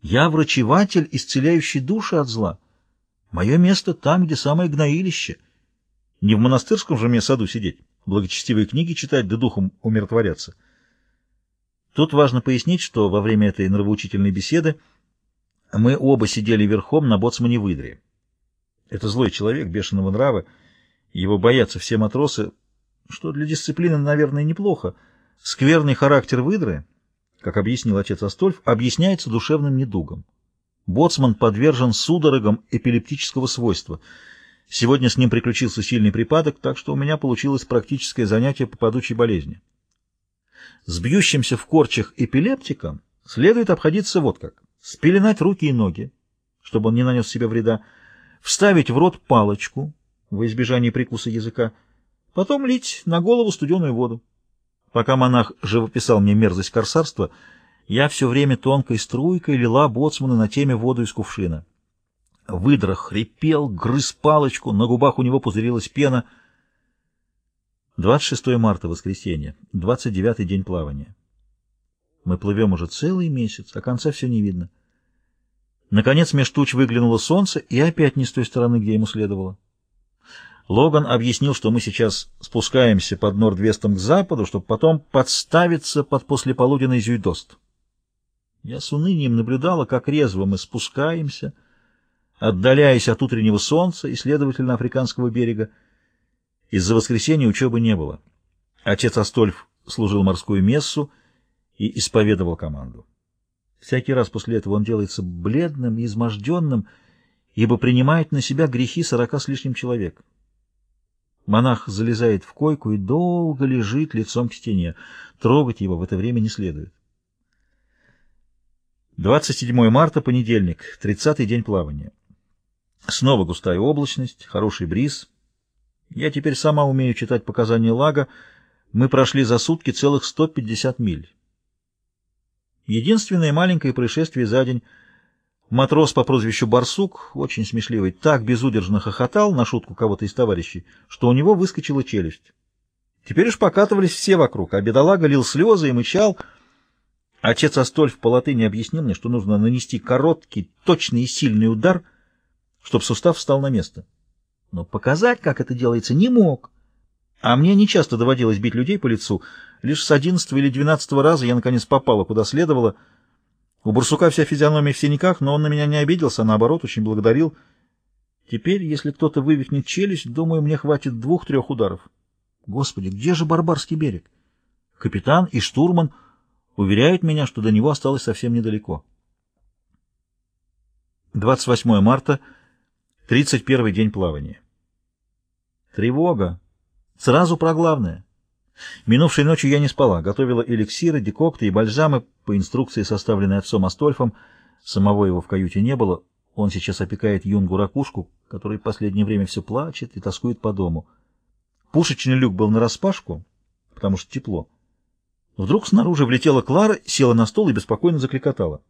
Я врачеватель, исцеляющий души от зла. Мое место там, где самое гноилище. Не в монастырском же мне саду сидеть, благочестивые книги читать да духом умиротворяться. Тут важно пояснить, что во время этой нравоучительной беседы мы оба сидели верхом на боцмане выдре. Это злой человек, бешеного нрава, его боятся все матросы, что для дисциплины, наверное, неплохо. Скверный характер выдры, как объяснил отец Астольф, объясняется душевным недугом. Боцман подвержен судорогам эпилептического свойства. Сегодня с ним приключился сильный припадок, так что у меня получилось практическое занятие по падучей болезни. С бьющимся в корчах эпилептиком следует обходиться вот как. Спеленать руки и ноги, чтобы он не нанес себе вреда, вставить в рот палочку во избежание прикуса языка, потом лить на голову студеную воду. Пока монах живописал мне мерзость корсарства, я все время тонкой струйкой лила боцмана на теме воду из кувшина. Выдра хрипел, грыз палочку, на губах у него пузырилась пена. 26 марта, воскресенье, 29-й день плавания. Мы плывем уже целый месяц, а конца все не видно. Наконец меж туч выглянуло солнце, и опять не с той стороны, где ему следовало. Логан объяснил, что мы сейчас спускаемся под Нордвестом к западу, чтобы потом подставиться под послеполуденный Зюйдост. Я с унынием наблюдала, как резво мы спускаемся, отдаляясь от утреннего солнца и, следовательно, африканского берега. Из-за воскресенья учебы не было. Отец Астольф служил морскую мессу и исповедовал команду. Всякий раз после этого он делается бледным и изможденным, ибо принимает на себя грехи сорока с лишним человек. Монах залезает в койку и долго лежит лицом к стене. Трогать его в это время не следует. 27 марта, понедельник, 30-й день плавания. Снова густая облачность, хороший бриз. Я теперь сама умею читать показания лага. Мы прошли за сутки целых 150 миль. Единственное маленькое происшествие за день — Матрос по прозвищу Барсук, очень смешливый, так безудержно хохотал на шутку кого-то из товарищей, что у него выскочила челюсть. Теперь уж покатывались все вокруг, а бедолага лил слезы и мычал. Отец Астольф по латыни объяснил мне, что нужно нанести короткий, точный и сильный удар, чтобы сустав встал на место. Но показать, как это делается, не мог. А мне не часто доводилось бить людей по лицу. Лишь с одиннадцатого или двенадцатого раза я, наконец, попала куда следовало — у Барсука вся физиономия в синяках, но он на меня не обиделся, а наоборот, очень благодарил. Теперь, если кто-то вывихнет челюсть, думаю, мне хватит двух-трех ударов. Господи, где же Барбарский берег? Капитан и штурман уверяют меня, что до него осталось совсем недалеко. 28 марта, 31 день плавания. Тревога. Сразу про главное. Минувшей ночью я не спала, готовила эликсиры, декокты и бальзамы по инструкции, составленной отцом Астольфом. Самого его в каюте не было. Он сейчас опекает юнгу-ракушку, который в последнее время все плачет и тоскует по дому. Пушечный люк был нараспашку, потому что тепло. Вдруг снаружи влетела Клара, села на стол и беспокойно закликотала.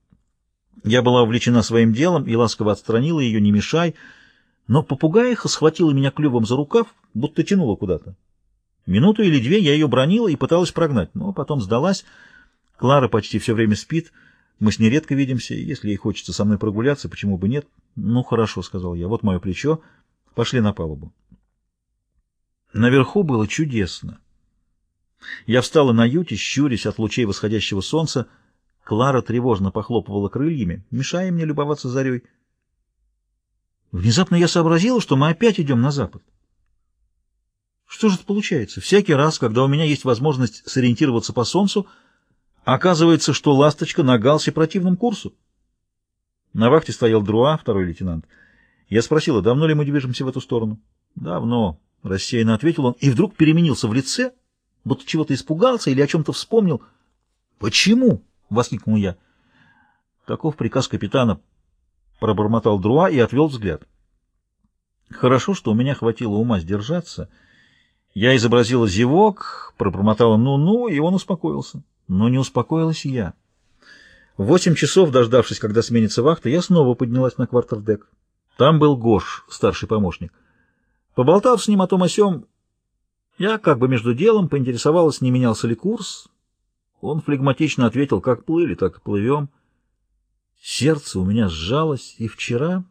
Я была увлечена своим делом и ласково отстранила ее, не мешай, но попугаиха схватила меня клювом за рукав, будто тянула куда-то. Минуту или две я ее бронила и пыталась прогнать, но потом сдалась. Клара почти все время спит, мы с ней редко видимся, если ей хочется со мной прогуляться, почему бы нет? Ну, хорошо, — сказал я, — вот мое плечо, пошли на палубу. Наверху было чудесно. Я встала на юте, щурясь от лучей восходящего солнца. Клара тревожно похлопывала крыльями, мешая мне любоваться зарей. Внезапно я сообразила, что мы опять идем на запад. Что же это получается? Всякий раз, когда у меня есть возможность сориентироваться по солнцу, оказывается, что ласточка на галсе противном курсу. На вахте стоял Друа, второй лейтенант. Я спросила, давно ли мы движемся в эту сторону? Давно, рассеянно ответил он, и вдруг переменился в лице, будто чего-то испугался или о чем-то вспомнил. Почему? воскликнул я. Таков приказ капитана, пробормотал Друа и отвел взгляд. Хорошо, что у меня хватило ума сдержаться — я изобразила зевок, пробормотала «ну-ну», и он успокоился. Но не успокоилась я. В восемь часов, дождавшись, когда сменится вахта, я снова поднялась на квартердек. Там был Гош, старший помощник. Поболтав с ним о том о сём, я как бы между делом поинтересовалась, не менялся ли курс. Он флегматично ответил, как плыли, так и плывем. Сердце у меня сжалось, и вчера